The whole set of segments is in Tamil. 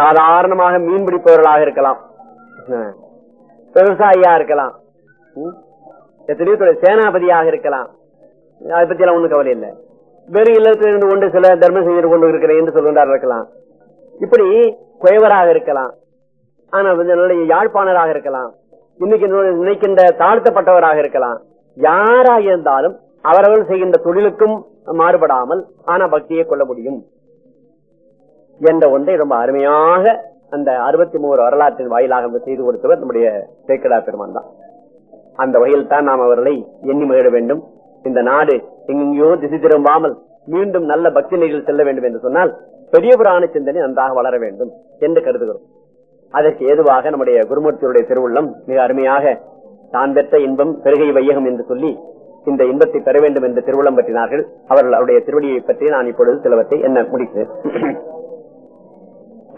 சாதாரணமாக மீன் பிடிப்பவர்களாக இருக்கலாம். விவசாயியா இருக்கலாம். எத்தனையோ தொழில் சேனாபதியாக இருக்கலாம். அதை பத்தி எல்லாம் ஒண்ணும் கவலை இல்லை. வெறும் இல்லத்தில் இருந்து கொண்டு சில தர்மம் செய்து கொண்டு இருக்கிறேன் என்று சொல்கின்றார் இருக்கலாம். இப்படி குயவராக இருக்கலாம். ஆனால் வந்து யாழ்ப்பாணராக இருக்கலாம். இன்னைக்கு நினைக்கின்ற தாழ்த்தப்பட்டவராக இருக்கலாம். யாரா இருந்தாலும் அவரவர்கள் செய்கின்ற தொழிலுக்கும் மாறுபடாமல் ஆனா பக்தியை கொள்ள முடியும். என்ற ஒன்றை ரொம்ப அருமையாக அந்த அறுபத்தி மூணு வரலாற்றின் வாயிலாக செய்து கொடுத்தவர் நம்முடைய சேக்கடா பெருமான் தான். அந்த வகையில் தான் நாம் அவர்களை எண்ணி மகிழ வேண்டும். இந்த நாடு எங்கெங்கயோ திசை திரும்பாமல் மீண்டும் நல்ல பக்தி நிலையில் செல்ல வேண்டும் என்று சொன்னால் பெரிய புராண சிந்தனை நன்றாக வளர வேண்டும் என்று கருதுகிறோம். அதற்கு ஏதுவாக நம்முடைய குருமூர்த்தியுடைய திருவுள்ளம் மிக அருமையாக தான் பெற்ற இன்பம் பெருகை வையகம் என்று சொல்லி இந்த இன்பத்தை பெற வேண்டும் என்று திருவுளம் பற்றினார்கள் அவர்கள் அவருடைய திருவடியை பற்றி நான் இப்பொழுது சிலவற்றை என்ன முடிக்கிறேன்.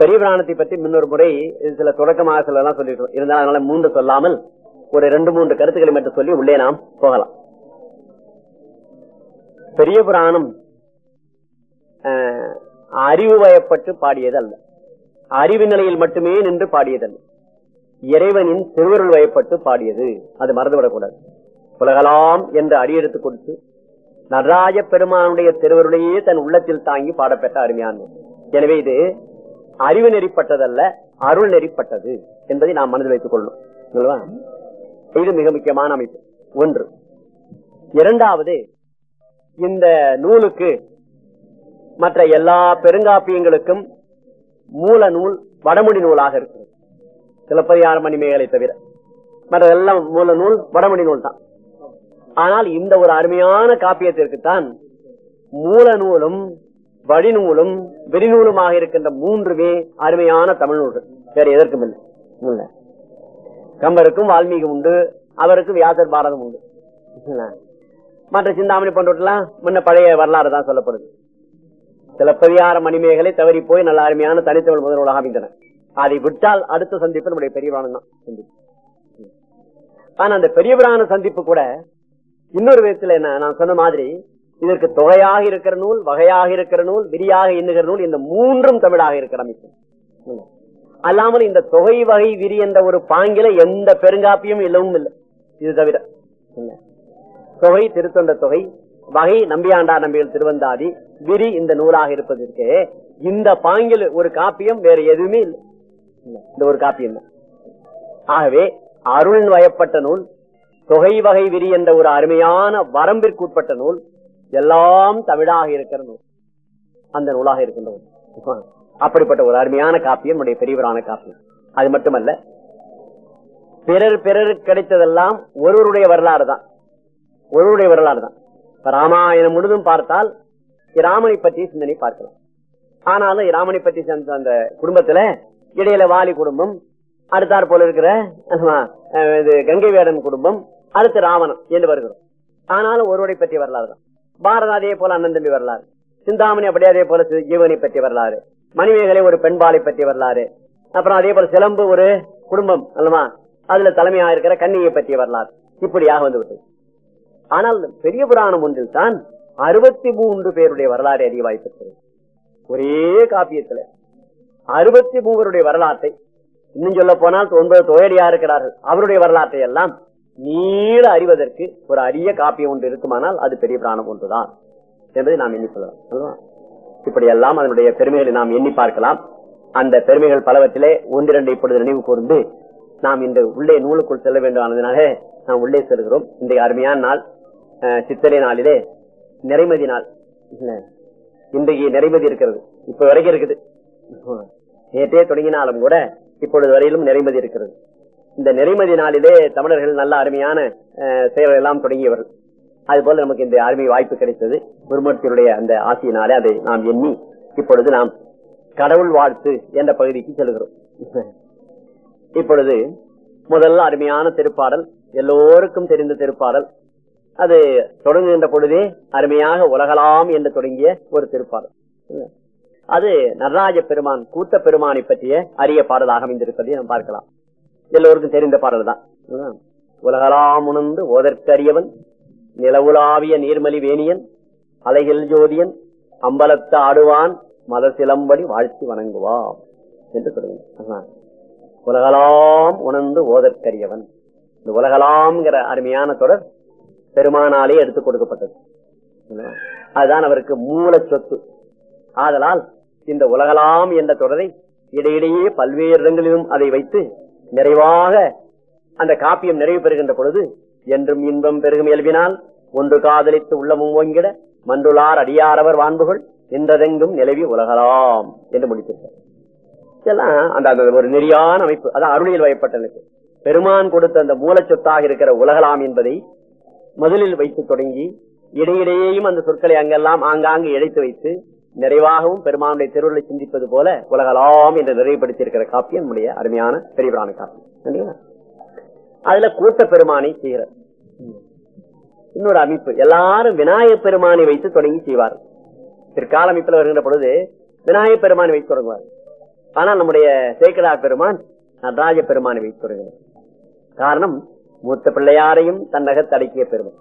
பெரிய புராணத்தை பற்றி முன்னொரு முறை சில தொடக்கமாக சில எல்லாம் சொல்லிட்டோம் இருந்தாலும் அதனால மூன்று சொல்லாமல் ஒரு ரெண்டு மூன்று கருத்துக்களை மட்டும் சொல்லி உள்ளே நாம் போகலாம். பெரிய புராணம் அஹ், அறிவு வயப்பட்டு பாடியது அல்ல அறிவு நிலையில் மட்டுமே நின்று பாடியதல்ல. இறைவனின் திருவருள் வயப்பட்டு பாடியது. அது மறந்துவிடக்கூடாது. உலகலாம் என்று அடியெடுத்து கொடுத்து நடராஜ பெருமானுடைய திருவருளையே தன் உள்ளத்தில் தாங்கி பாடப்பெற்ற அருமையான எனவே இது அறிவு நெறிப்பட்டதல்ல அருள் நெறிப்பட்டது என்பதை நாம் மனதில் வைத்துக் கொள்ளணும். இது மிக முக்கியமான அமைப்பு. ஒன்று. இரண்டாவது இந்த நூலுக்கு மற்ற எல்லா பெருங்காப்பியங்களுக்கும் மூல நூல் வடமொழி நூலாக இருக்கிறது. சிலப்பதிகார மணிமேகலை தவிர. மற்றதெல்லாம் மூல நூல் வடமொழி நூல் தான். ஆனால் இந்த ஒரு அருமையான காப்பியத்திற்குத்தான் மூல நூலும் வழிநூலும் வெறிநூலுமாக இருக்கின்ற மூன்றுமே அருமையான தமிழ் நூல்கள். வேற எதற்கும் இல்லை. கம்பருக்கும் வால்மீகி உண்டு அவருக்கும் வியாசர் பாரதம் உண்டு. மற்ற சிந்தாமணி போன்றவற்றெல்லாம் முன்ன பழைய வரலாறு தான் சொல்லப்படுது. சிலப்பதிகார மணிமேகலை தவறி போய் நல்ல அருமையான தனித்தமிழ் முதல் உலக அமைந்தன அதை விட்டால் அடுத்த சந்திப்பு நம்முடைய பெரியவரான தான். சந்திப்பு. ஆனா அந்த பெரியவரான சந்திப்பு கூட இன்னொரு விதத்துல என்ன நான் சொன்ன மாதிரி இதற்கு தொகையாக இருக்கிற நூல் வகையாக இருக்கிற நூல் விரியாக எண்ணுகிற நூல் இந்த மூன்றும் தமிழாக இருக்கிற அமைப்பு ம். அல்லாமல் இந்த தொகை வகை விரி என்ற ஒரு பாங்கில எந்த பெருங்காப்பியும் இல்லவும் இல்லை இது தவிர தொகை திருத்தொண்ட தொகை வகை நம்பியாண்டா நம்பிகள் திருவந்தாதி விரி இந்த நூலாக இருப்பதற்கு இந்த பாங்கில் ஒரு காப்பியம் வேற எதுவுமே இல்லை இல்லை. இந்த ஒரு காப்பியம் தான் ஆகவே அருள் வயப்பட்ட நூல் தொகை வகை விரி என்ற ஒரு அருமையான வரம்பிற்குட்பட்ட நூல் எல்லாம் தமிழாக இருக்கிற அந்த நூலாக இருக்கின்றது. அப்படிப்பட்ட ஒரு அருமையான காப்பியம் உடைய பெரியவரான காப்பியம். அது மட்டுமல்ல பிறர் பிறருக்கு கிடைத்ததெல்லாம் ஒருவருடைய வரலாறு தான். ஒருவருடைய வரலாறு தான். ராமாயணம் முழுதும் பார்த்தால் ராமனை பற்றி சிந்தனை பார்க்கலாம். ஆனாலும் ராமனை பற்றி சேர்ந்த அந்த குடும்பத்துல இடையில வாலி குடும்பம் அடுத்தாற் போல இருக்கிற ஆமா, இது கங்கை வேடன் குடும்பம் அடுத்து ராவணன் என்று வருகிறோம். ஆனாலும் ஒருவரை பற்றி வரலாறு தான். பாரதம் அதே போல அண்ணன் தம்பி வரலாறு. சிந்தாமணி அப்படியே அதே போல ஜீவனை பற்றி வரலாறு. மணிமேகலை ஒரு பெண்பாலை பற்றி வரலாறு. அப்புறம் அதே போல சிலம்பு ஒரு குடும்பம் அல்லமா அதுல தலைமையா இருக்கிற கண்ணியை பற்றிய வரலாறு. இப்படியாக வந்து விட்டது. ஆனால் பெரிய புராணம் ஒன்றில் தான் அறுபத்தி மூன்று பேருடைய வரலாறு அறிய வாய்ப்பிருக்கிறது ஒரே காப்பியத்துல. அறுபத்தி மூவருடைய வரலாற்றை இன்னும் சொல்ல போனால் ஒன்பது தொகையடியா இருக்கிறார்கள். அவருடைய வரலாற்றை எல்லாம் நீள அறிவதற்கு ஒரு அரிய காப்பியம் ஒன்று இருக்குமானால் அது பெரிய பிராணம் ஒன்றுதான் என்பதை நாம் எண்ணி சொல்லலாம் இப்படியெல்லாம் இப்படி எல்லாம் அதனுடைய பெருமைகளை நாம் எண்ணி பார்க்கலாம். அந்த பெருமைகள் பலவற்றிலே ஒன்றிரண்டு இப்பொழுது நினைவு கூர்ந்து நாம் இந்த உள்ளே நூலுக்குள் செல்ல வேண்டும் ஆனதுனாலே நாம் உள்ளே செல்கிறோம். இன்றைய அருமையான நாள் சித்திரை நாளிலே நிறைமதி நாள். இன்றைக்கு நிறைமதி இருக்கிறது இப்ப வரைக்கும் இருக்குது. நேற்றே தொடங்கினாலும் கூட இப்பொழுது வரையிலும் நிறைமதி இருக்கிறது. இந்த நிறைமதி நாளிலே தமிழர்கள் நல்ல அருமையான செயல்கள் எல்லாம் தொடங்கியவர்கள். அதுபோல நமக்கு இந்த அருமை வாய்ப்பு கிடைத்தது. குருமூர்த்தியுடைய அந்த ஆசையினாலே அதை நாம் எண்ணி இப்பொழுது நாம் கடவுள் வாழ்த்து என்ற பகுதிக்கு செல்கிறோம். இப்பொழுது முதல்ல அருமையான திருப்பாடல் எல்லோருக்கும் தெரிந்த திருப்பாடல். அது தொடங்குகின்ற பொழுதே அருமையாக உலகலாம் என்று தொடங்கிய ஒரு திருப்பாடல். அது நடராஜ பெருமான் கூத்த பெருமானை பற்றிய அரிய பாடலாக அமைந்திருப்பதை நாம் பார்க்கலாம். எல்லோருக்கும் தெரிந்த பாடல் தான் உலகலாம் உணர்ந்து ஓதற்கரியவன் நிலவுலாவிய நீர்மலி வேணியன் அலைகள் ஜோதியன் அம்பலத்து ஆடுவான் மத சிலம்படி வாழ்த்தி வணங்குவான் என்று சொல்லுங்க உலகலாம் உணர்ந்து ஓதற்கரியவன். இந்த உலகலாம்ங்கிற அருமையான தொடர் பெருமானாலே எடுத்து கொடுக்கப்பட்டது. அதுதான் அவருக்கு மூல சொத்து. ஆதலால் இந்த உலகலாம் என்ற தொடரை இடையிடையே பல்வேறு இடங்களிலும் அதை வைத்து நிறைவாக அந்த காப்பியம் நிறைவு பெறுகின்ற பொழுது என்றும் இன்பம் பெருகும் இயல்பினால் ஒன்று காதலித்து உள்ளமும் ஓங்கிட மன்றுளார் அடியாரவர் வான்புகள் நின்றதெங்கும் நிலவி உலகலாம் என்று முடித்திருக்கார் இதெல்லாம் அந்த அந்த ஒரு நெறியான அமைப்பு. அதான் அருளியல் வயப்பட்டனுக்கு. பெருமான் கொடுத்த அந்த மூலச்சொத்தாக இருக்கிற உலகலாம் என்பதை முதலில் வைத்து தொடங்கி இடையிடையேயும் அந்த சொற்களை அங்கெல்லாம் ஆங்காங்கு இழைத்து வைத்து நிறைவாகவும் பெருமானுடைய திருவுருளை சிந்திப்பது போல உலகலாம் என்று நிறைவுபடுத்தியிருக்கிற காப்பி நம்முடைய அருமையான பெரியவரான காப்பியம் அதுல கூட்ட பெருமானை செய்கிற இன்னொரு அமைப்பு. எல்லாரும் விநாயகப் பெருமானை வைத்து தொடங்கி செய்வார். பிற்கால அமைப்பில் வருகின்ற பொழுது விநாயகப் பெருமானை வைத்து தொடங்குவார். ஆனால் நம்முடைய சேக்கடார் பெருமான் நடராஜ பெருமானை வைத்து தொடங்கினார் காரணம் மூத்த பிள்ளையாரையும் தன்னக அடக்கிய பெருமான்.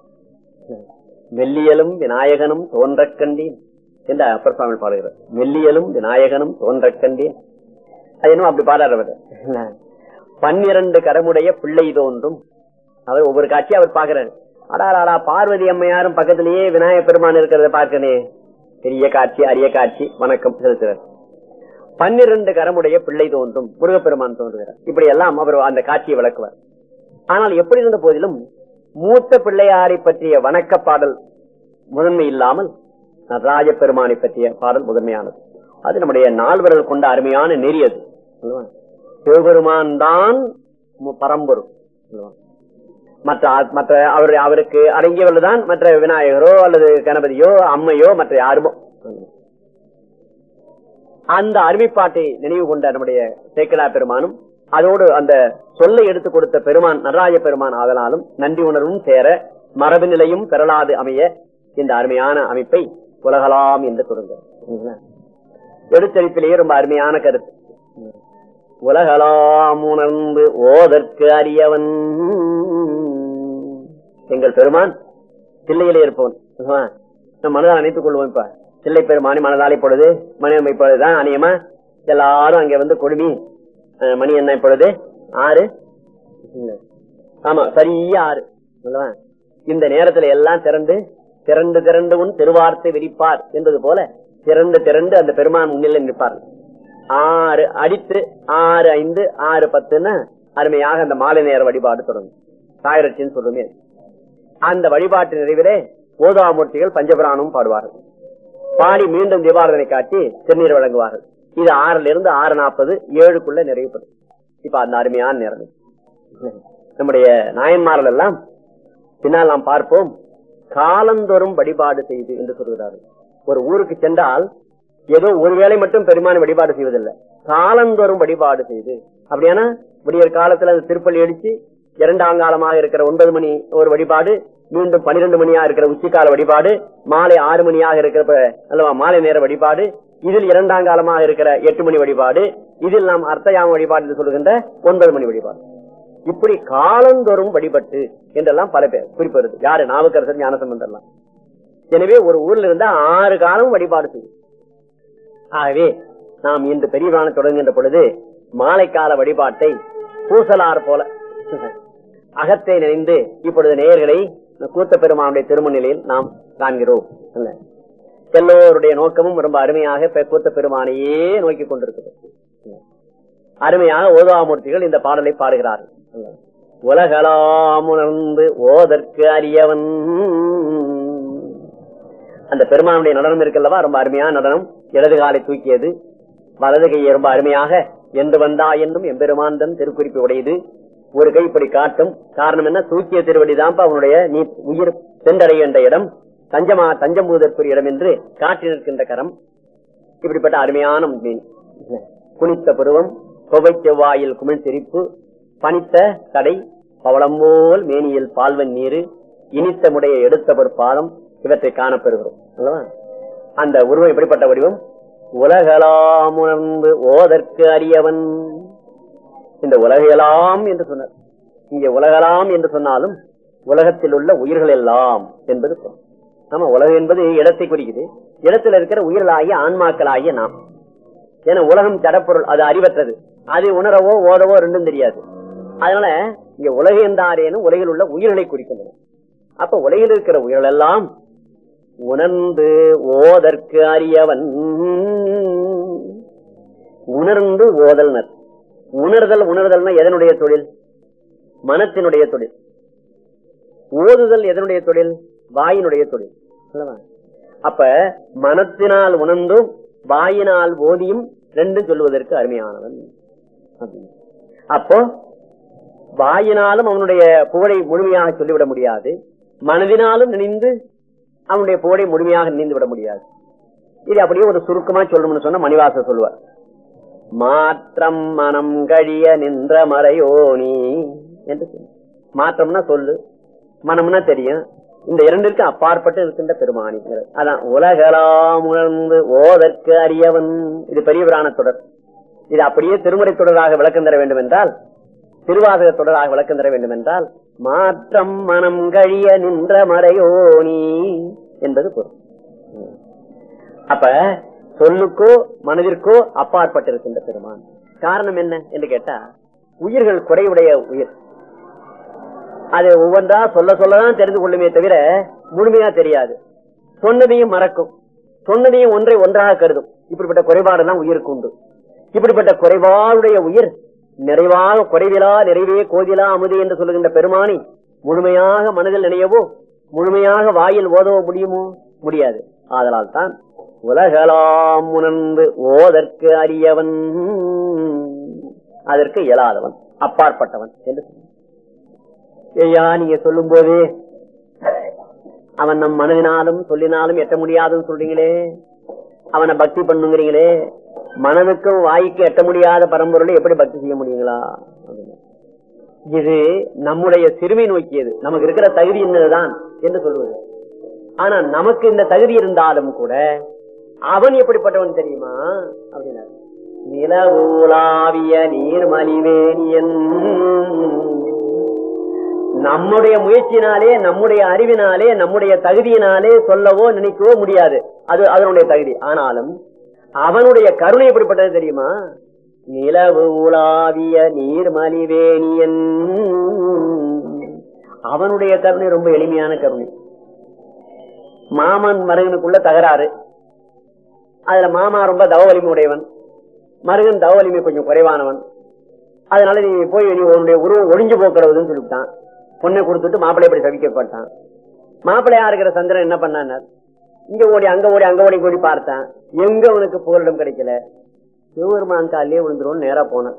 மெல்லியலும் விநாயகனும் தோன்றக் கண்டேன். என்று அப்பர் சுவாமி பாடுகிறார். மெல்லியலும் விநாயகனும் தோன்ற கண்டே அது அப்படி பாடுறவர் பன்னிரண்டு கரமுடைய பிள்ளை தோன்றும். அவர் ஒவ்வொரு காட்சியும் அவர் பாக்குறாரு அடாராடா பார்வதி அம்மையாரும் பக்கத்திலேயே விநாயகப் பெருமான் இருக்கிறத பார்க்கனே பெரிய காட்சி அரிய காட்சி. வணக்கம் செலுத்துறார் பன்னிரண்டு கரமுடைய பிள்ளை தோன்றும். முருகப்பெருமான் தோன்றுகிறார். இப்படி எல்லாம் அவர் அந்த காட்சியை விளக்குவார். ஆனால் எப்படி இருந்த போதிலும் மூத்த பிள்ளையாரை பற்றிய வணக்க பாடல் முதன்மை இல்லாமல் நடராஜ பெருமானை பற்றிய பாடல் முதன்மையானது. அது நம்முடைய நால்வர்கள் கொண்ட அருமையான நெறி அது. சிவபெருமான் தான் பரம்பொருள். மற்ற மற்ற அவர் அவருக்கு அடங்கியவர்கள் தான் மற்ற விநாயகரோ அல்லது கணபதியோ அம்மையோ மற்ற யாருமோ. அந்த அருமைப்பாட்டை நினைவு கொண்ட நம்முடைய சேக்கடா பெருமானும் அதோடு அந்த சொல்லை எடுத்து கொடுத்த பெருமான் நடராஜ பெருமான் ஆதலாலும் நன்றி உணர்வும் சேர மரபு நிலையும் பெறலாது அமைய இந்த அருமையான அமைப்பை உலகலாம் என்று தொடங்க எடுத்தளிப்பிலேயே ரொம்ப அருமையான கருத்து. உலகலாம் உணர்ந்து ஓதற்கு அறியவன் எங்கள் பெருமான் சில்லையிலே இருப்பவன். நம் மனதால் அணைத்துக் கொள்வோம் இப்ப. சில்லை பெருமானி மனதாலே பொழுது மணி இப்பொழுதுதான் அணியமா எல்லாரும் அங்க வந்து கொடுமி மணி என்ன இப்பொழுது. ஆறு? ஆமா சரியா ஆறு. இந்த நேரத்துல எல்லாம் திறந்து திரண்டு திரண்டு உன் திருவார்த்தை விரிப்பார் என்பது போல திரண்டு திரண்டு அந்த பெருமான் முன்னிலை நிற்பார். ஆறு அடித்து ஆறு ஐந்து ஆறு பத்துன்னு அருமையாக அந்த மாலை நேர வழிபாடு தொடங்கும். தாயிரட்சின்னு சொல்லுமே. அந்த வழிபாட்டு நிறைவிலே ஓதாமூர்த்திகள் பஞ்சபுராணம் பாடுவார்கள். பாடி மீண்டும் தீபாரதனை காட்டி திருநீர் வழங்குவார்கள். இது ஆறுல இருந்து ஆறு நாற்பது ஏழுக்குள்ள நிறைவுபடும். இப்ப அந்த அருமையான நேரம் நம்முடைய நாயன்மார்கள் எல்லாம் பின்னால் நாம் பார்ப்போம். காலந்தோறும் வழிபாடு செய்து என்று சொல்கிறார்கள் ஒரு ஊருக்கு சென்றால் ஏதோ ஒரு வேளை மட்டும் பெருமான வழிபாடு செய்வதில்லை. காலந்தோறும் வழிபாடு செய்து அப்படியானா? விடியற் காலத்துல அந்த திருப்பள்ளி அடிச்சு இரண்டாங்காலமாக இருக்கிற ஒன்பது மணி ஒரு வழிபாடு மீண்டும் பனிரெண்டு மணியாக இருக்கிற உச்சிக்கால வழிபாடு மாலை ஆறு மணியாக இருக்கிற அல்லவா மாலை நேர வழிபாடு இதில் இரண்டாம் காலமாக இருக்கிற எட்டு மணி வழிபாடு இதில் நாம் அர்த்தயாம வழிபாடு சொல்லுகின்ற ஒன்பது மணி வழிபாடு. இப்படி காலந்தோறும் வழிபட்டு என்றெல்லாம் பல பேர் குறிப்பிடுது யாரு? நாவுக்கரசர் ஞானசம்பந்தர்லாம் எனவே ஒரு ஊர்ல இருந்தா ஆறு காலம் வழிபாடு செய்யும். ஆகவே நாம் இன்று பெரியவான தொடங்குகின்ற பொழுது மாலைக்கால வழிபாட்டை பூசலார் போல அகத்தை நினைந்து இப்பொழுது நேர்களை கூத்த பெருமானுடைய திருமணிலையில் நாம் காண்கிறோம். எல்லோருடைய நோக்கமும் ரொம்ப அருமையாக கூத்த பெருமானையே நோக்கி கொண்டிருக்கிறது. அருமையாக ஓதாமூர்த்திகள் இந்த பாடலை பாடுகிறார்கள். உலகலாம் உணர்ந்து ஓதற்கு அறியவன் அந்த பெருமானுடைய நடனம் இருக்கல்லவா? ரொம்ப அருமையான நடனம். இடது காலை தூக்கியது. வலது கையை ரொம்ப அருமையாக என்று வந்தா என்றும் எம்பெருமான் தன் திருக்குறிப்பு உடையது. ஒரு கை இப்படி காட்டும். காரணம் என்ன? தூக்கிய திருவடிதான்ப்பா அவனுடைய நீ உயிர் சென்றடைகின்ற இடம். தஞ்சமா தஞ்சம் பூதற்குரிய இடம் என்று காட்டி நிற்கின்ற கரம். இப்படிப்பட்ட அருமையான மீன். குனித்த பருவம் கொவை செவ்வாயில் குமிழ் சிரிப்பு பனித்த தடை பவளம்போல் மேனியல் மேனியில் பால்வன் நீரு இனித்த முடைய எடுத்த பாதம் இவற்றை காணப்பெறுகிறோம். அல்லவா? அந்த உருவம் எப்படிப்பட்ட வடிவம்? உலகலாம் உணர்ந்து ஓதற்கு அறியவன் இந்த உலகெல்லாம் என்று சொன்னார். இங்கே உலகலாம் என்று சொன்னாலும் உலகத்தில் உள்ள உயிர்கள் எல்லாம் என்பது ஆமா உலகம் என்பது இடத்தை குறிக்குது. இடத்தில் இருக்கிற உயிர்களாகிய ஆன்மாக்களாகிய நாம். ஏன்னா உலகம் ஜடப்பொருள் அது அறிவற்றது. அது உணரவோ ஓதவோ ரெண்டும் தெரியாது. அதனால இங்க உலகந்தாரேனும் உலகில் உள்ள உயிர்களை குறிக்கின்றன அப்ப உலகில் இருக்கிற உயிர்கள் எல்லாம் உணர்ந்து ஓதற்கு அறியவன் உணர்ந்து ஓதல்னர். உணர்தல் உணர்தல்னா எதனுடைய தொழில்? மனத்தினுடைய தொழில். ஓதுதல் எதனுடைய தொழில்? வாயினுடைய தொழில். அல்லவா? அப்ப மனத்தினால் உணர்ந்தும் வாயினால் ஓதியும் ரெண்டும் சொல்லுவதற்கு அருமையானவன். அப்போ வாயினாலும் அவனுடைய புகழை முழுமையாக சொல்லிவிட முடியாது. மனதினாலும் நினைந்து அவனுடைய புகழை முழுமையாக நினைந்து விட முடியாது. இது அப்படியே ஒரு சுருக்கமா சொல்லணும்னு சொன்ன மணிவாச சொல்லுவார். மாற்றம் மனம் கழிய நின்ற மறையோனி என்று சொல்லு. மாற்றம்னா சொல்லு. மனம்னா தெரியும். இந்த இரண்டிற்கு அப்பாற்பட்டு இருக்கின்ற பெருமானிங்கிறது அதான் உலகலாம் உணர்ந்து ஓதற்கு அறியவன் இது பெரிய புராண தொடர். இது அப்படியே திருமுறை தொடராக விளக்கம் தர வேண்டும் என்றால் திருவாசக தொடராக விளக்கம் தர வேண்டும் என்றால் மாற்றம் மனம் கழிய நின்ற மறையோனி என்பது பொருள். அப்ப சொல்லுக்கோ மனதிற்கோ அப்பாற்பட்டிருக்கின்ற பெருமான். காரணம் என்ன என்று கேட்டா உயிர்கள் குறைவுடைய உயிர். அது ஒவ்வொன்றா சொல்ல சொல்லதான் தெரிந்து கொள்ளுமே தவிர முழுமையா தெரியாது. சொன்னதையும் மறக்கும். சொன்னதையும் ஒன்றை ஒன்றாக கருதும். இப்படிப்பட்ட குறைபாடெல்லாம் உயிருக்கு உண்டு இப்படிப்பட்ட குறைபாடுடைய உயிர் நிறைவாக குறைவிலா நிறைவே கோதிலா அமுது என்று சொல்லுகின்ற பெருமானி முழுமையாக மனதில் நினையவோ முழுமையாக வாயில் ஓதவோ முடியுமோ? முடியாது. ஆதலால் தான் உலகலாம் உணர்ந்து ஓதற்கு அறியவன் அதற்கு இயலாதவன் அப்பாற்பட்டவன் என்று ஐயா நீங்க சொல்லும் போதே அவன் நம் மனதினாலும் சொல்லினாலும் எட்ட முடியாதுன்னு சொல்றீங்களே. அவனை பக்தி பண்ணுங்கிறீங்களே. மனதுக்கும் வாய்க்கு எட்ட முடியாத பரம்பொருளை எப்படி பக்தி செய்ய முடியுங்களா? அப்படின்னு. இது நம்முடைய சிறுமை நோக்கியது. நமக்கு இருக்கிற தகுதி என்னதுதான் என்று சொல்லுவது ஆனா நமக்கு இந்த தகுதி இருந்தாலும் கூட அவன் எப்படிப்பட்டவன் தெரியுமா? அப்படின்னா நிலவுலாவிய நீர்மலிவேணியன் நம்முடைய முயற்சியினாலே நம்முடைய அறிவினாலே நம்முடைய தகுதியினாலே சொல்லவோ நினைக்கவோ முடியாது. அது அதனுடைய தகுதி. ஆனாலும் அவனுடைய கருணை எப்படிப்பட்டது தெரியுமா? நிலவு உலாவிய நீர்மலிவேணியன் அவனுடைய கருணை ரொம்ப எளிமையான கருணை. மாமன் மருகனுக்குள்ள தகராறு. அதுல மாமா ரொம்ப தவ வலிமை உடையவன் மருகன் தவ வலிமை கொஞ்சம் குறைவானவன். அதனால நீ போய் நீ உன்னுடைய உருவம் ஒழிஞ்சு போக்குறதுன்னு சொல்லிவிட்டான். பொண்ணை கொடுத்துட்டு மாப்பிள்ளை இப்படி சவிக்கப்பட்டான். மாப்பிள்ளையா இருக்கிற சந்திரன் என்ன பண்ணார் இங்க ஓடி அங்க ஓடி அங்க ஓடி ஓடி பார்த்தான். எங்க உனக்கு புகலிடம் கிடைக்கல? சிவபெருமான் காலிலே விழுந்துருவோம் நேரா போனான்.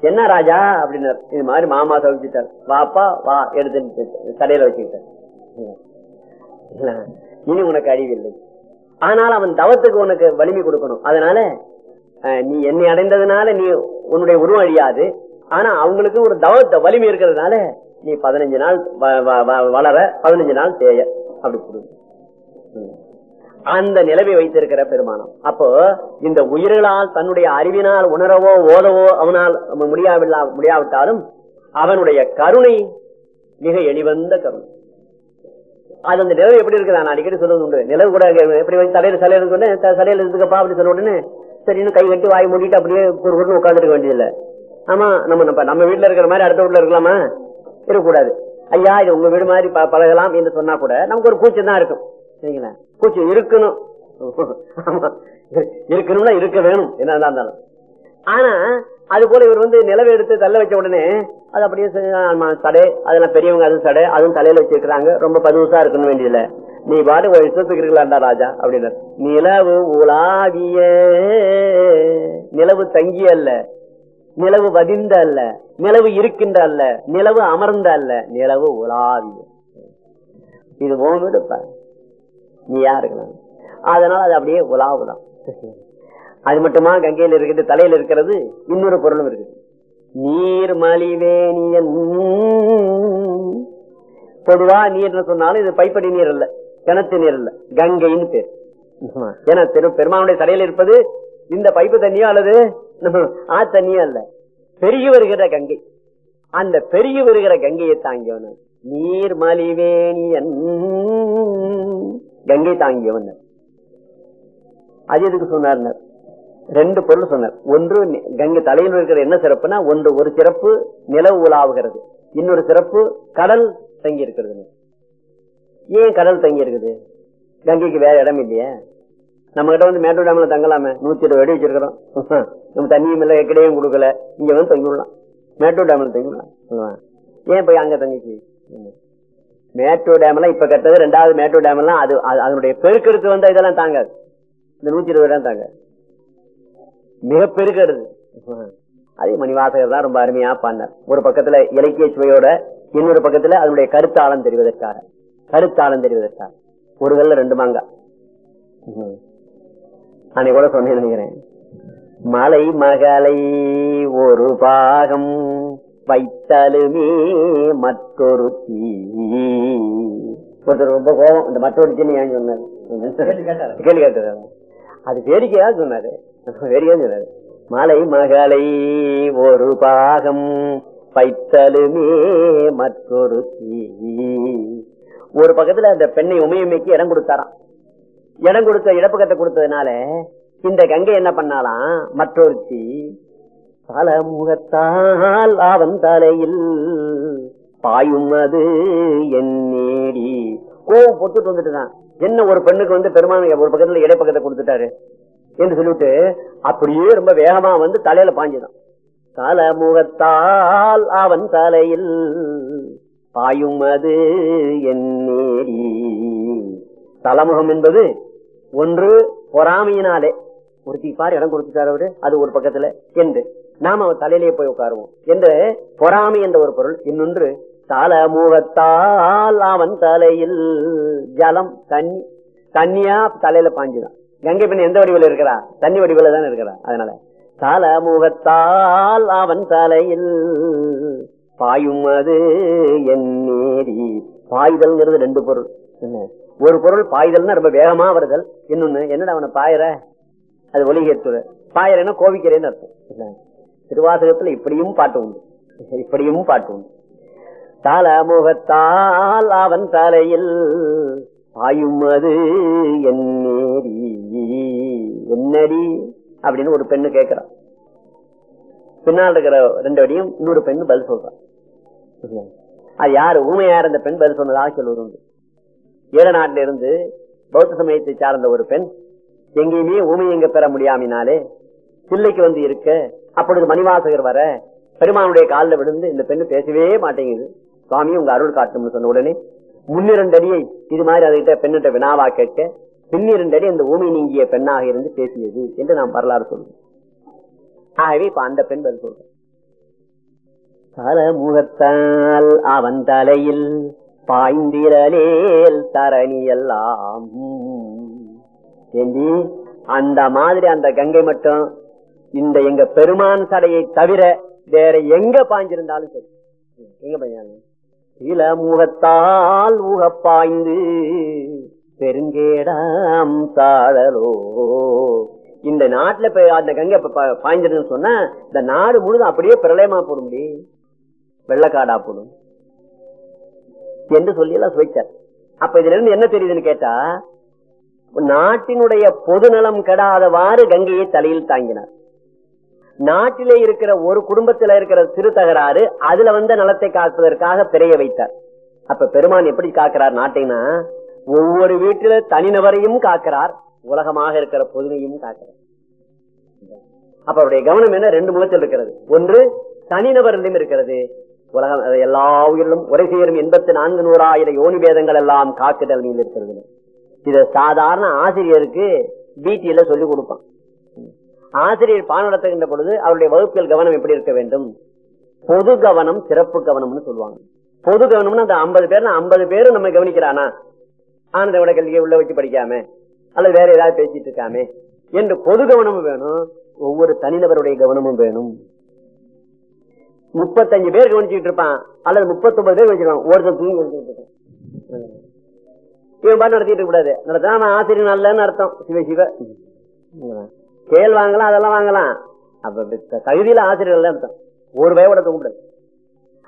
என்ன ராஜா? அப்படின்னார். இது மாதிரி மாமா சவிச்சிட்டார் வாப்பா வா எடுத்து தலையில வச்சுக்கிட்டார் இனி உனக்கு அழிவில்லை. ஆனால் அவன் தவத்துக்கு உனக்கு வலிமை கொடுக்கணும். அதனால நீ என்னை அடைந்ததுனால நீ உன்னுடைய உருவம் அழியாது. ஆனா அவங்களுக்கு ஒரு தவத்தை வலிமை இருக்கிறதுனால நீ பதினஞ்சு நாள் வ- வ- வ- வளர பதினஞ்சு நாள் தேய. அப்படி கொடுங்க. ம். அந்த நிலவை வைத்திருக்கிற பெருமானம். அப்போ இந்த உயிர்களால் தன்னுடைய அறிவினால் உணரவோ ஓதவோ அவனால் முடியாவில்லா முடியாவிட்டாலும் அவனுடைய கருணை மிக எளிவந்த கருணை. அது அந்த நிலவு எப்படி இருக்குது? நான் அடிக்கடி சொல்றது உண்டு. நிலவு கூட எப்படி வந்து தலையில சிலையில இருக்கு சிலையில இருந்துக்கப்பா அப்படி சொல்ல உடனே சரின்னு கை கட்டி வாய் மூடிட்டு அப்படியே ஒரு உடனே உட்காந்துருக்க வேண்டியதில்லை. ஆமா நம்ம நம்ம நம்ம வீட்டுல இருக்கிற மாதிரி அடுத்த வீட்டுல இருக்கலாமா? இருக்கக்கூடாது. ஐயா இது உங்க வீடு மாதிரி ப- பழகலாம் என்று சொன்னா கூட நமக்கு ஒரு பூச்சி தான் இருக்கும். சரிங்களா பூச்சி இருக்கணும். இருக்கணும்னா இருக்க வேணும் என்னதான் இருந்தாலும். ஆனா அது போல இவர் வந்து நிலவை எடுத்து தள்ள வச்ச உடனே அது அப்படியே சரி, சடை அதெல்லாம் பெரியவங்க அதுவும் சடை அதுவும் தலையில வச்சிருக்காங்க ரொம்ப பதுவுசா இருக்கணும் வேண்டியதுல நீ பாட்டு ஒரு இஷ்டத்துக்கு இருக்கலாம்டா ராஜா அப்படின்னா நிலவு உலாவிய நிலவு தங்கிய அல்ல நிலவு வதிந்த அல்ல நிலவு இருக்கின்ற அல்ல நிலவு அமர்ந்த அல்ல நிலவு உலாவிய. இது உன் நீ யாருக்கலாம் அதனால அது அப்படியே உலாவுதான் அது மட்டுமா கங்கையில் இருக்கிறது தலையில் இருக்கிறது இன்னொரு பொருளும் இருக்குது. நீர் மலிவேணியன் பொதுவா நீர்னு சொன்னாலும் இது பைப்படி நீர் இல்ல கிணத்து நீர் இல்ல கங்கைன்னு பேர். ஏன்னா திரு பெருமானுடைய தலையில் இருப்பது இந்த பைப்பு தண்ணியோ அல்லது ஆ தண்ணியோ அல்ல. பெருகி வருகிற கங்கை. அந்த பெருகி வருகிற கங்கையை தாங்கியவன. நீர் மலிவேணியன் கங்கை தாங்கியவன். அது எதுக்கு சொன்னார் ரெண்டு பொருள் சொன்னார். ஒன்று கங்கை தலையில் இருக்கிற என்ன சிறப்புனா ஒன்று ஒரு சிறப்பு நிலவு உலாவுகிறது. இன்னொரு சிறப்பு கடல் தங்கி இருக்கிறது ஏன் கடல் தங்கி இருக்குது கங்கைக்கு வேற இடம் இல்லையே. நம்ம கிட்ட வந்து மேட்டூர் டேம்ல தங்கலாமே. நூத்தி இருபது அடி வச்சிருக்கிறோம். நம்ம தண்ணியும் இல்லை எக்கடையும் கொடுக்கல. இங்க வந்து தங்கிவிடலாம். மேட்டூர் டேம்ல தங்கிவிடலாம். ஏன் போய் அங்க தங்கிச்சு மேட்டூர் டேம் எல்லாம் இப்ப கட்டது ரெண்டாவது மேட்டூர் டேம் எல்லாம் அது அது- அதனுடைய பெருக்கெடுத்து வந்த இதெல்லாம் தாங்காது. இந்த நூத்தி இருபது ரூபாய் தாங்க மிக பெருக்கிறது அதே மணிவாசகர் தான் ரொம்ப அருமையா பண்ணார் ஒரு பக்கத்துல இலக்கிய சுவையோட இன்னொரு பக்கத்துல அதனுடைய கருத்தாளம் தெரிவதற்காக. கருத்தாளம் தெரிவதற்காக. ஒரு கல்ல ரெண்டு மாங்கா. அன்னைக்கு கூட சொன்னேன் நினைக்கிறேன். மலை மகளை ஒரு பாகம் வைத்தாலுமே மற்றொரு தீ ஒருத்தர் ரொம்ப கோபம் இந்த மற்றொரு தீ ஏன் சொன்னாரு? கேள்வி கேட்டாரு? அது வேடிக்கையா சொன்னாரு. வேடிக்கையா சொன்னாரு. மலை மகளை ஒரு பாகம் வைத்தலுமே மற்றொரு தீ ஒரு பக்கத்துல அந்த பெண்ணை உமையுமைக்கு இடம் கொடுத்தாராம். இடம் கொடுத்த இடப்பக்கத்தை கொடுத்ததுனால இந்த கங்கை என்ன பண்ணாலாம்? மற்றொருத்தி. பல முகத்தால் அவன் தலையில் பாயும் அது என் நேடி. கோவம் பொத்துட்டு வந்துட்டுதான். என்ன ஒரு பெண்ணுக்கு வந்து பெருமான ஒரு பக்கத்துல இடைப்பக்கத்தை கொடுத்துட்டாரு? என்று சொல்லிவிட்டு அப்படியே ரொம்ப வேகமா வந்து தலையில பாஞ்சுதான். தல முகத்தால் அவன் தலையில் பாயும் அது என் நேடி. தலமுகம் என்பது ஒன்று பொறாமையினாலே. ஒருத்தி பாரு இடம் கொடுத்துட்டாரு அவரு. அது ஒரு பக்கத்துல. என்று. நாம அவன் தலையிலேயே போய் உட்காருவோம். என்று பொறாமை என்ற ஒரு பொருள் இன்னொன்று தலமுகத்தால் அவன் தலையில் ஜலம் தண்ணி தண்ணியா தலையில பாஞ்சுதான். கங்கை பெண் எந்த வடிவில் இருக்கிறா? தண்ணி வடிவில் தான் இருக்கிறா. அதனால தலமுகத்தால் அவன் தலையில் பாயும் அது என் நேரி பாய்தல்ங்கிறது ரெண்டு பொருள். என்ன? ஒரு பொருள் பாய்தல்னா ரொம்ப வேகமா வருதல். இன்னொன்னு என்னடா அவனை பாயற? அது ஒலிகேத்துற. பாயறேன்னா கோவிக்கிறேன்னு அர்த்தம். திருவாசகத்துல இப்படியும் பாட்டு உண்டு. இப்படியும் பாட்டு உண்டு. தலமுகத்தால் அவன் தலையில் பாயும் அது என் என்னடி? அப்படின்னு ஒரு பெண்ணு கேட்கிறான். பின்னால் இருக்கிற ரெண்டு அடியும் இன்னொரு பெண்ணு பதில் சொல்றான். அது யாரு? ஊமையா இருந்த பெண் பதில் சொன்னதாக சொல்வது உண்டு. ஈழ நாட்டில இருந்து பௌத்த சமயத்தை சார்ந்த ஒரு பெண் எங்கேயுமே ஊமை எங்க பெற முடியாமினாலே பிள்ளைக்கு வந்து இருக்க அப்பொழுது மணிவாசகர் வர பெருமானுடைய காலில் விழுந்து இந்த பெண்ணு பேசவே மாட்டேங்குது. சுவாமி உங்க அருள் காட்டும்னு சொன்ன உடனே முன்னிரண்டடியை இது மாதிரி அதுகிட்ட பெண்ணிட்ட வினாவா கேட்க பின்னிரண்டடி அந்த ஊமை நீங்கிய பெண்ணாக இருந்து பேசியது என்று நாம் வரலாறு சொல்றோம் ஆகவே இப்ப அந்த பெண் பதில் சொல்றேன் தலமுகத்தால் அவன் தலையில் பாய்ந்திரலேல் தரணியெல்லாம். அந்த மாதிரி அந்த கங்கை மட்டும் இந்த எங்க பெருமான் சடையை தவிர வேற எங்க பாய்ஞ்சிருந்தாலும் சரி. எங்க பாய்ஞ்சாங்க இள முகத்தால் ஊகப்பாய்ந்து பெருங்கேடாம் தாழலோ. இந்த நாட்டுல இப்ப அந்த கங்கை இப்ப பா- பாய்ஞ்சிருன்னு சொன்னா இந்த நாடு முழுதும் அப்படியே பிரளயமா போட முடியும் வெள்ளக்காடா போடும். என்று சொல்லி எல்லாம் சுவைச்சார் அப்ப இதுல இருந்து என்ன தெரியுதுன்னு கேட்டா நாட்டினுடைய பொதுநலம் கெடாதவாறு கங்கையை தலையில் தாங்கினார். நாட்டிலே இருக்கிற ஒரு குடும்பத்துல இருக்கிற சிறு தகராறு அதுல வந்த நலத்தை காப்பதற்காக பிறைய வைத்தார். அப்ப பெருமான் எப்படி காக்கிறார் நாட்டைனா ஒவ்வொரு வீட்டில தனிநபரையும் காக்கிறார் உலகமாக இருக்கிற பொதுமையும் காக்கிறார். அப்ப அவருடைய கவனம் என்ன? ரெண்டு முகத்தில் இருக்கிறது. ஒன்று தனிநபரிலும் இருக்கிறது. உலகம் எல்லா உயிரிலும் உரை சேரும் எண்பத்தி நான்கு நூறாயிரம் யோனி வேதங்கள் எல்லாம் காக்குதல் மீது இருக்கிறது. இத சாதாரண ஆசிரியருக்கு பிடியில சொல்லிக் கொடுப்பான். ஆசிரியர் பாடம் நடத்துகின்ற பொழுது அவருடைய வகுப்பில் கவனம் எப்படி இருக்க வேண்டும்? பொது கவனம் சிறப்பு கவனம்னு சொல்லுவாங்க. பொது கவனம்னு அந்த ஐம்பது பேர் ஐம்பது பேரும் நம்ம கவனிக்கிறானா? ஆனந்த விட கல்வியை உள்ள வச்சு படிக்காம அல்லது வேற ஏதாவது பேசிட்டு இருக்காமே என்று பொது கவனமும் வேணும் ஒவ்வொரு தனிநபருடைய கவனமும் வேணும். முப்பத்தஞ்சு பேர் கவனிச்சுட்டு இருப்பான் அல்லது முப்பத்தொன்பது பேர் வச்சிருக்கான் ஒருத்தர் தூங்கி கவனிச்சுட்டு இருப்பான் இவன் பாட்டு நடத்திட்டு கூடாது. நடத்தினா ஆசிரியர் நல்லன்னு அர்த்தம். சிவ சிவ. கேள் வாங்கலாம் அதெல்லாம் வாங்கலாம். அப்ப தகுதியில ஆசிரியர்கள் அர்த்தம் ஒரு பயவோட கூடாது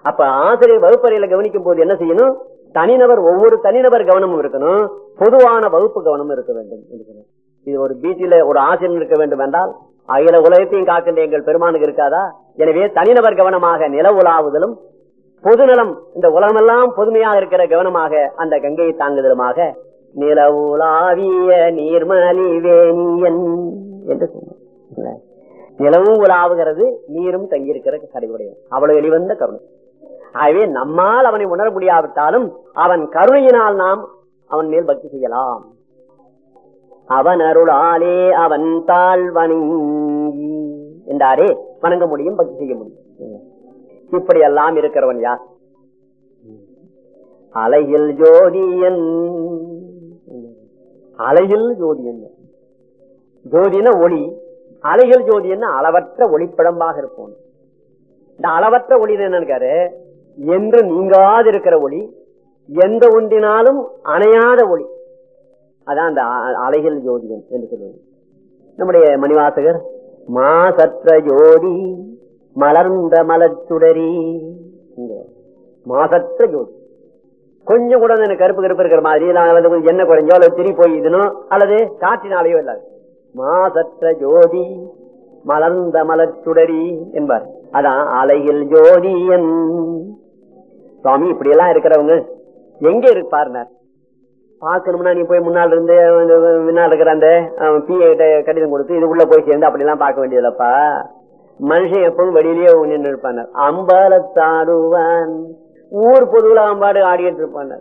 அப்ப ஆசிரியர் வகுப்பறையில கவனிக்கும் போது என்ன செய்யணும்? தனிநபர் ஒவ்வொரு தனிநபர் கவனமும் இருக்கணும். பொதுவான வகுப்பு கவனமும் இருக்க வேண்டும் இது ஒரு பீச்சில ஒரு ஆசிரியர் இருக்க வேண்டும் என்றால் அகில உலகத்தையும் காக்கின்ற எங்கள் பெருமானுக்கு இருக்காதா? எனவே தனிநபர் கவனமாக நில உலாவுதலும் பொதுநலம் இந்த உலகமெல்லாம் பொதுமையாக இருக்கிற கவனமாக அந்த கங்கையை தாங்குதலுமாக நில உலாவிய நீர்மலி வேணியன் என்று சொன்னார். நிலவும் உலாவுகிறது நீரும் தங்கியிருக்கிற கரையுடையவன் அவ்வளவு வெளிவந்த கருணை. ஆகவே நம்மால் அவனை உணர முடியாவிட்டாலும் அவன் கருணையினால் நாம் அவன் மேல் பக்தி செய்யலாம். அவன் அருளாலே அவன் தாழ் வணங்கி என்றாரே வணங்க முடியும் பக்தி செய்ய முடியும். இப்படி எல்லாம் இருக்கிறவன் யார்? அலையில் ஜோதியன் அலையில் ஜோதியன் ஜோதின ஒளி அலைகள் ஜோதி என்ன அளவற்ற ஒளிப்படமாக இருப்போம் இந்த அளவற்ற ஒளி என்னன்னு என்று நீங்காது இருக்கிற ஒளி எந்த ஒன்றினாலும் அணையாத ஒளி. அதான் அந்த அலைகள் ஜோதியன் என்று சொல்லுவது நம்முடைய மணிவாசகர் மாசற்ற ஜோதி மலர்ந்த மலர்ச்சுடரி மாசற்ற ஜோதி. கொஞ்சம் கூட எனக்கு கருப்பு கருப்பு இருக்கிற மாதிரி நான் என்ன குறைஞ்சோ அல்லது திரி போயிதுனோ அல்லது காற்றினாலேயோ இல்லாது. மாசற்ற ஜோதி மலர்ந்த மலர்ச்சுடரி என்பார். அதான் அலையில் ஜோதியன் சுவாமி இப்படி எல்லாம் இருக்கிறவங்க எங்க இருப்பார்னார்? பாக்கணும்னா நீ போய் முன்னால் இருந்து முன்னால் இருக்கிற அந்த பிஏ கடிதம் கொடுத்து இது உள்ள போய் சேர்ந்து அப்படி எல்லாம் பார்க்க வேண்டியதுலப்பா மனுஷன் எப்பவும் வெளியிலேயே நின்று இருப்பான் அம்பலத்தாடுவான் ஊர் பொதுவில் அம்பாடு ஆடிட்டு இருப்பான்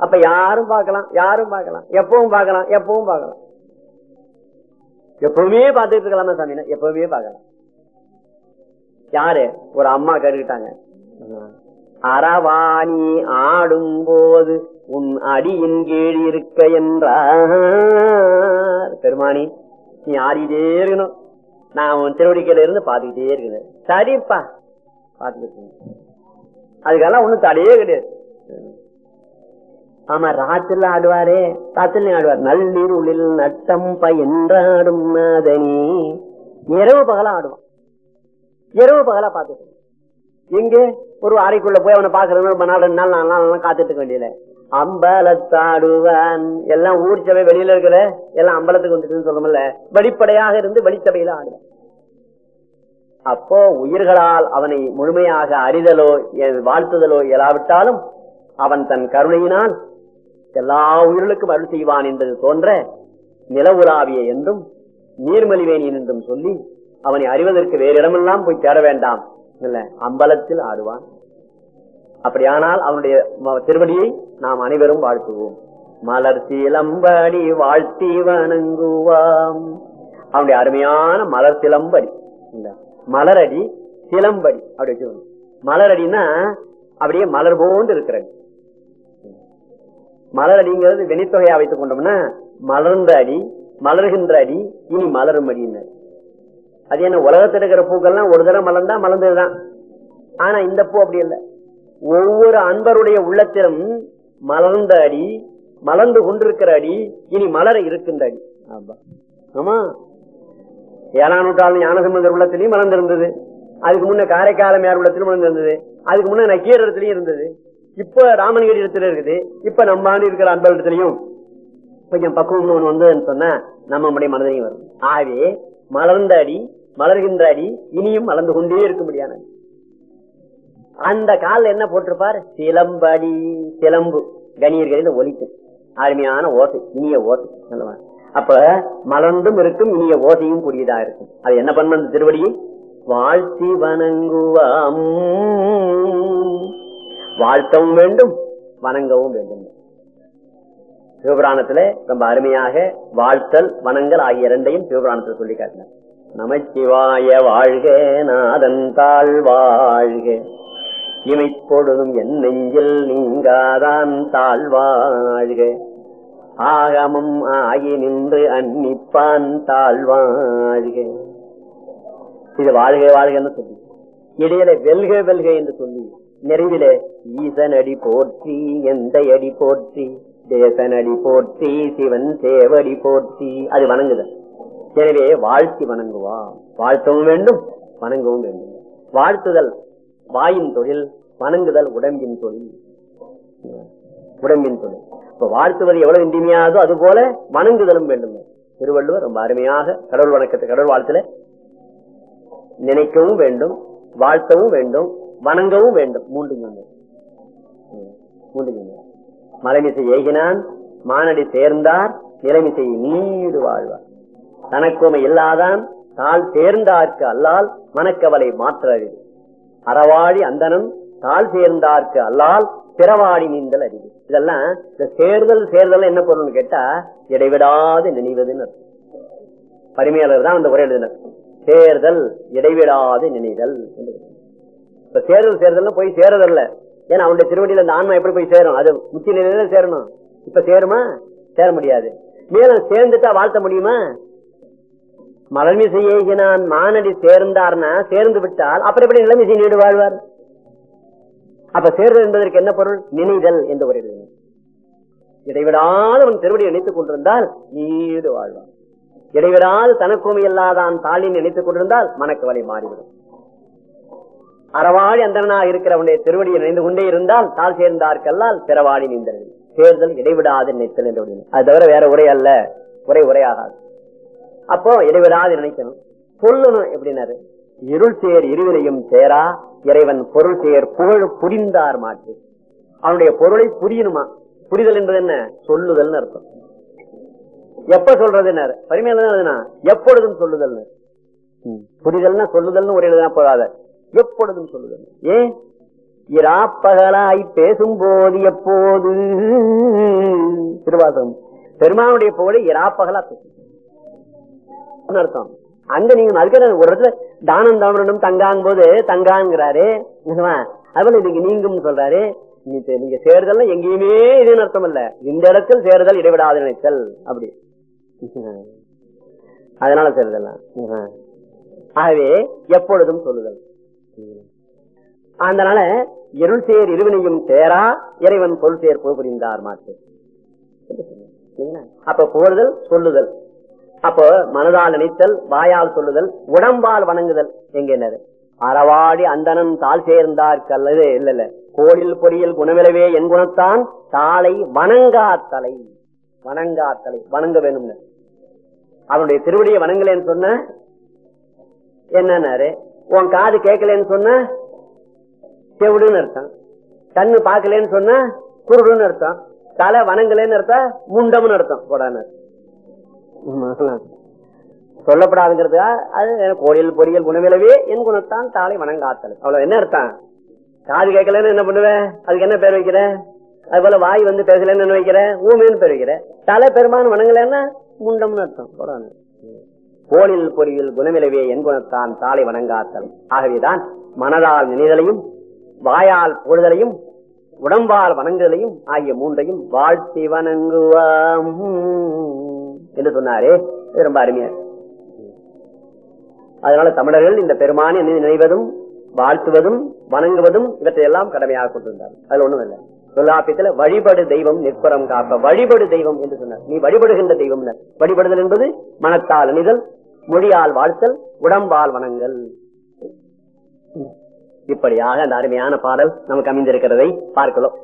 அப்ப யாரும் பார்க்கலாம் யாரும் பார்க்கலாம். எப்பவும் பார்க்கலாம் எப்பவும் பார்க்கலாம். எப்பவுமே பார்த்துட்டு இருக்கலாமா சாமி எப்பவுமே பார்க்கலாம். யாரு? ஒரு அம்மா கேட்டுக்கிட்டாங்க. அறவாணி ஆடும் போது உன் அடியின் கீழ் இருக்க என்றார். பெருமானி நீ ஆடிட்டே இருக்கணும். நான் உன் திருவடிக்கையில இருந்து பாத்துக்கிட்டே இருக்கிறேன். சரிப்பா. பாத்துக்கிட்டு அதுக்கெல்லாம் ஒண்ணும் தடையே கிடையாது. ஆமா ராத்திரில ஆடுவாரே ராத்திரில ஆடுவார். நள்ளிருளில் நட்டம் பயின்றாடும் நாதனி. இரவு பகலா ஆடுவான். இரவு பகலா பாத்துட்டு எங்க? ஒரு அறைக்குள்ள போய் அவனை பாக்குறது ரொம்ப நாள் ரெண்டு நாள் நாலு நாள் காத்துட்டு இருக்க வேண்டியல அம்பலத்தாடுவான். எல்லாம் ஊர் சபை வெளியில இருக்கிற எல்லாம் அம்பலத்துக்கு வந்துட்டு சொல்லணும்ல வெளிப்படையாக இருந்து வெளிச்சபையில ஆடுவான். அப்போ உயிர்களால் அவனை முழுமையாக அறிதலோ வாழ்த்துதலோ இயலாவிட்டாலும் அவன் தன் கருணையினால் எல்லா உயிர்களுக்கும் அருள் செய்வான் என்பது தோன்ற நிலவுலாவிய என்றும் நீர்மலிவேணியன் என்றும் சொல்லி அவனை அறிவதற்கு வேறு இடமெல்லாம் போய் தேட வேண்டாம். இல்ல அம்பலத்தில் ஆடுவான். அப்படியானால் அவனுடைய திருவடியை நாம் அனைவரும் வாழ்த்துவோம். மலர் சிலம்படி வாழ்த்தி வணங்குவாம் அவனுடைய அருமையான மலர் சிலம்படி. மலரடி சிலம்படி அப்படி வச்சுக்கணும் மலரடினா அப்படியே மலர் போன்று இருக்கிறது. மலர் அடிங்கிறது வெளித்தொகையா வைத்துக் கொண்டோம்னா மலர்ந்த அடி மலர்கின்ற அடி இனி மலரும் அடினர் அது என்ன உலகத்தில் இருக்கிற பூக்கள்லாம் ஒரு தடவை மலர்ந்தா மலர்ந்ததுதான். ஆனா இந்த பூ அப்படி இல்லை. ஒவ்வொரு அன்பருடைய உள்ளத்திலும் மலர்ந்த அடி மலர்ந்து கொண்டிருக்கிற அடி இனி மலர இருக்கின்ற அடி. ஆமா. ஏழாம் நூற்றாண்டு ஞானசம்பந்தர் உள்ளத்திலையும் மலர்ந்திருந்தது. அதுக்கு முன்ன காரைக்காலம் உள்ளத்திலும் மலர்ந்திருந்தது? அதுக்கு முன்ன நக்கீரத்திலையும் இருந்தது. இப்ப ராமன்கடி இடத்துல இருக்குது. இப்ப நம்ம ஆண்டு இருக்கிற அன்பர் இடத்துலயும் கொஞ்சம் பக்குவம் ஒண்ணு வந்து சொன்னா நம்முடைய மனதையும் வரும். ஆகவே மலர்ந்த அடி மலர்கின்ற அடி இனியும் மலர்ந்து கொண்டே இருக்க முடியாது. அந்த காலில் என்ன போட்டிருப்பார்? சிலம்படி சிலம்பு. கணியர்களில் ஒலிக்கும் அருமையான ஓசை இனிய ஓசை சொல்லுவாங்க அப்ப மலர்ந்தும் இருக்கும் இனிய ஓசையும் கூடியதா இருக்கும். அது என்ன பண்ண திருவடியை? வாழ்த்தி வணங்குவாம். வாழ்த்தவும் வேண்டும் வணங்கவும் வேண்டும். சிவபுராணத்துல ரொம்ப அருமையாக வாழ்த்தல் வணங்கல் ஆகிய இரண்டையும் சிவபுராணத்தில் சொல்லி காட்டினார். நமச்சிவாய வாழ்க நாதன் தாழ் வாழ்க. இமைப்பொழுதும் என் நெஞ்சில் நீங்காதான் தாழ்வாழ்க ஆகமம் ஆகி நின்று அன்னிப்பான் தாழ்வாழ்க இது வாழ்க வாழ்கன்னு சொல்லி இடையில வெல்க வெல்க என்று சொல்லி நிறைவிலே ஈசனடி போற்றி எந்த அடி போற்றி தேசன் அடி போற்றி சிவன் தேவடி போற்றி அது வணங்குதல். எனவே வாழ்த்தி வணங்குவா வாழ்த்தவும் வேண்டும் வணங்கவும் வேண்டும். வாழ்த்துதல் வாயின் தொழில் வணங்குதல் உடம்பின் தொழில். உடம்பின் தொழில். இப்ப வாழ்த்துவது எவ்வளவு இன்றிமையாதோ அது போல வணங்குதலும் வேண்டும். திருவள்ளுவர் ரொம்ப அருமையாக கடவுள் வணக்கத்தை கடவுள் வாழ்த்துல நினைக்கவும் வேண்டும் வாழ்த்தவும் வேண்டும் வணங்கவும் வேண்டும். மூன்று சொன்னது மூன்று மலைமிசை ஏகினான் மானடி சேர்ந்தார் நிலைமிசை நீடு வாழ்வார். தனக்குமை இல்லாதான் தாள் சேர்ந்தார்க்கு அல்லால் மனக்கவலை மாற்றறிவு அறவாழி அந்தனம் தாள் சேர்ந்தார்க்கு அல்லால் பிறவாடி நீந்தல் அறிவு. இதெல்லாம் இந்த சேர்தல் சேர்தல் என்ன பொருள்னு கேட்டா இடைவிடாது நினைவதுன்னு பரிமையாளர் தான் அந்த உரை எழுதினர். சேர்தல் இடைவிடாது நினைதல். என்று. இப்ப சேர்தல் சேர்தல் போய் சேரதல்ல. ஏன்னா அவனுடைய திருவடியில அந்த ஆன்மா எப்படி போய் சேரும்? அது உச்சி நிலையில சேரணும். இப்ப சேருமா? சேர முடியாது. மேலும் சேர்ந்துட்டா வாழ்த்த முடியுமா? மலர்மிசை ஏகினான் மானடி சேர்ந்தார்னா சேர்ந்து விட்டால் அப்புறம் எப்படி நிலைமிசை நீடு வாழ்வார்? அப்ப சேர்தல் என்பதற்கு என்ன பொருள்? நினைதல் என்று ஒரு இடைவிடாது அவன் திருவடியை நினைத்துக் கொண்டிருந்தால் நீடு வாழ்வான். இடைவிடாது தனக்குமை இல்லாதான் தாளின் நினைத்துக் கொண்டிருந்தால் மனக்கவலை மாறிவிடும். அறவாடி அந்தனாக இருக்கிறவனுடைய திருவடியை நினைந்து கொண்டே இருந்தால் தாள் சேர்ந்தார்க்கல்லால் பிறவாடி நீந்தர்கள் தேர்தல் இடைவிடாது நினைத்தல் என்று அது தவிர வேற உரை அல்ல. உரை உரையாகாது. அப்போ இடைவிடாது நினைக்கணும் சொல்லணும் எப்படின்னாரு? இருள் சேர் இருவிலையும் சேரா இறைவன் பொருள் சேர் புகழ் புரிந்தார் மாட்டு அவனுடைய பொருளை புரியணுமா? புரிதல் என்பது என்ன? சொல்லுதல்னு அர்த்தம். எப்ப சொல்றதுன்னாரு? பரிமையில எப்பொழுதும் சொல்லுதல் புரிதல்னா சொல்லுதல்னு ஒரு எழுதுனா போதாத. எப்பொழுதும் சொல்லுதல். ஏன் இராப்பகலாய் பேசும் போது எப்போது? திருவாசகம். பெருமானுடைய புகழை இராப்பகலா பேசும் அர்த்தம். அங்க நீங்க அதுக்கு ஒரு இடத்துல தானம் தாமரனும் தங்காங்கும் போது தங்காங்கிறாரு அதுபோல இதுக்கு நீங்கும் சொல்றாரு. நீ- நீங்க சேருதல் எங்கேயுமே இதுன்னு அர்த்தம் இல்ல. இந்த இடத்தில் சேருதல் இடைவிடாது நினைத்தல். அப்படி. அதனால சேருதல் ஆகவே எப்பொழுதும் சொல்லுதல். அதனால இருள் சேர் இருவினையும் சேரா இறைவன் பொருள் சேர் புரிந்தார் மாட்டு அப்ப போடுதல் சொல்லுதல். அப்போ மனதால் நினைத்தல் வாயால் சொல்லுதல் உடம்பால் வணங்குதல். எங்க அறவாடி அந்தனம் தாள் சேர்ந்தார் கல்லது இல்ல இல்ல. கோடில் பொறியில் குணமிலவே என் குணத்தான் தாளை வணங்காத்தலை வணங்காத்தலை வணங்க வேணும்னு அவனுடைய திருவடியை வணங்கலன்னு சொன்ன என்னன்னாரு? உன் காது கேட்கலன்னு சொன்ன செவிடுன்னு அர்த்தம். கண்ணு பார்க்கலன்னு சொன்ன குருடுன்னு அர்த்தம். தலை வணங்கலன்னு அர்த்தம் முண்டம்னு அர்த்தம். போடான்னு சொல்லப்படாதுங்கிறது அது கோயில் பொறியியல் குணவிலவே என் குணத்தான் தாளை வணங்காத்தல். அவ்வளவு என்ன அர்த்தம்? காது கேட்கலன்னு என்ன பண்ணுவேன் அதுக்கு என்ன பேர் வைக்கிற? அது போல வாய் வந்து பேசலன்னு என்ன வைக்கிறேன் ஊமேன்னு பேர் வைக்கிற? தலை பெருமான் வணங்கலன்னா முண்டம்னு அர்த்தம். போடான்னு கோளில் பொறியில் குணமிலவே என் குணத்தான் தாளை வணங்காத்தல். ஆகவேதான் மனதால் நினைதலையும் வாயால் பொழுதலையும் உடம்பால் வணங்குதலையும் ஆகிய மூன்றையும் வாழ்த்தி வணங்குவாம் என்று சொன்னாரே. இது ரொம்ப அருமையா அதனால தமிழர்கள் இந்த பெருமானை நினைவதும் வாழ்த்துவதும் வணங்குவதும் இவற்றையெல்லாம் கடமையாக கொண்டிருந்தார் அதுல ஒண்ணும் இல்லை. தொல்லாப்பியத்துல வழிபடு தெய்வம் நிற்பரம் காப்ப. வழிபடு தெய்வம் என்று சொன்னார். நீ வழிபடுகின்ற தெய்வம் வழிபடுதல் என்பது மனத்தால் அணிதல் மொழியால் வாழ்த்தல் உடம்பால் வணங்கல். இப்படியாக அந்த அருமையான பாடல் நமக்கு அமைந்திருக்கிறதை பார்க்கலாம்.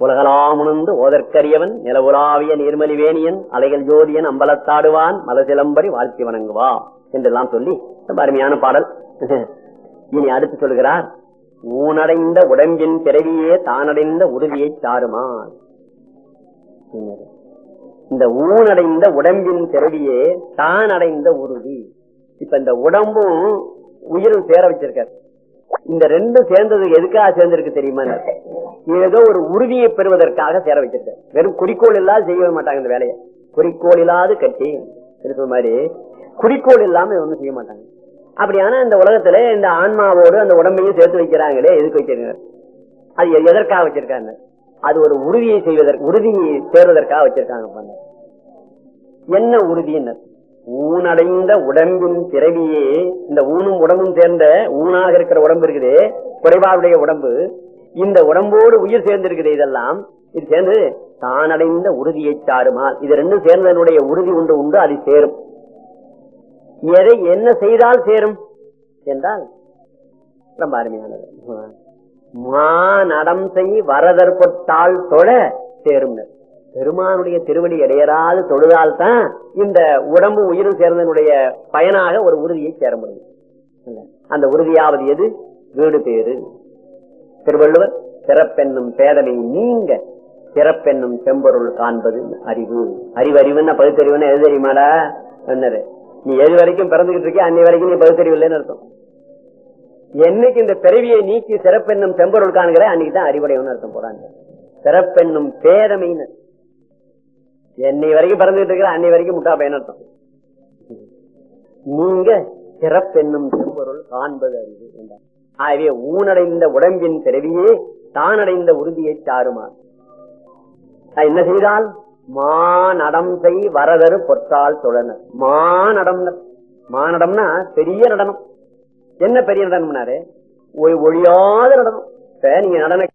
உலகலாமுணர்ந்து ஓதற்கரியவன் நிலவுலாவிய நீர்மலி வேணியன் அலைகள் ஜோதியன் அம்பலத்தாடுவான் மலசிலம்பரி வாழ்த்தி வணங்குவா என்றெல்லாம் சொல்லி ரொம்ப அருமையான பாடல். இனி அடுத்து சொல்கிறார் ஊனடைந்த உடம்பின் பிறவியே தானடைந்த உறுதியை சாருமான். இந்த ஊனடைந்த உடம்பின் பிறவியே தான் அடைந்த உறுதி. இப்ப இந்த உடம்பும் உயிரும் சேர வச்சிருக்காரு. இந்த ரெண்டும் சேர்ந்தது எதுக்காக சேர்ந்திருக்கு தெரியுமா? ஏதோ ஒரு உறுதியை பெறுவதற்காக சேர வச்சிருக்காரு. வெறும் குறிக்கோள் இல்லாத செய்ய மாட்டாங்க இந்த வேலையை. குறிக்கோள் இல்லாத கட்டி இருக்கிற மாதிரி? குறிக்கோள் இல்லாம ஒண்ணும் செய்ய மாட்டாங்க. அப்படியான இந்த உலகத்துல இந்த ஆன்மாவோடு அந்த உடம்பையும் சேர்த்து வைக்கிறாங்களே எதுக்கு வைக்கிறாங்க? அது எ- எதற்காக வச்சிருக்காங்க? அது ஒரு உறுதியை செய்வதற்கு உறுதியை சேர்வதற்காக வச்சிருக்காங்க பாருங்க. என்ன உறுதின்னு? ஊனடைந்த உடம்பின் பிறவியே இந்த ஊனும் உடம்பும் சேர்ந்த ஊனாக இருக்கிற உடம்பு இருக்குது குறைபாவுடைய உடம்பு. இந்த உடம்போடு உயிர் சேர்ந்திருக்குது இதெல்லாம். இது சேர்ந்து தானடைந்த உறுதியை சாருமால். இது ரெண்டும் சேர்ந்ததனுடைய உறுதி உண்டு உண்டு அது சேரும். எதை என்ன செய்தால் சேரும்? என்றால் ரொம்ப அருமையானது. மா நடம் செய் வரதற்பட்டால் தொழ சேரும் பெருமானுடைய திருவடி இடையராது தொழுதால் தான் இந்த உடம்பு உயிரும் சேர்ந்தனுடைய பயனாக ஒரு உறுதியை சேர முடியும். அந்த உறுதியாவது எது? வீடு பேரு திருவள்ளுவர் சிறப்பென்னும் பேதமை நீங்க சிறப்பென்னும் செம்பொருள் காண்பது அறிவு. அறிவு அறிவுன்னா பகுத்தறிவுன்னா எது தெரியுமாடா? என்னரு நீ எது வரைக்கும் பிறந்துகிட்டு இருக்கிய அன்னை வரைக்கும் நீ பகுத்தறிவு இல்லைன்னு அர்த்தம். என்னைக்கு இந்த பிறவியை நீக்கி சிறப்பென்னும் செம்பொருள் காண்கிற அன்னைக்குதான் அறிவுடையவன் அர்த்தம் போறாங்க. சிறப்பென்னும் பேதமைன்னு. என்னை வரைக்கும் பிறந்துகிட்டு இருக்கிற அன்னை வரைக்கும் முட்டா பையன் அர்த்தம். நீங்க சிறப்பென்னும் செம்பொருள் காண்பது அறிவு என்றார். ஆகவே ஊனடைந்த உடம்பின் பிறவியே தானடைந்த உறுதியை சாருமாறு என்ன செய்தால் மாநடம் செய் வரதரு பொற்றால் சுழனர் மாநடம் மாநடம்னா பெரிய நடனம். என்ன பெரிய நடனம்னாரு ஒழியாத நடனம். இப்ப நீங்க நடன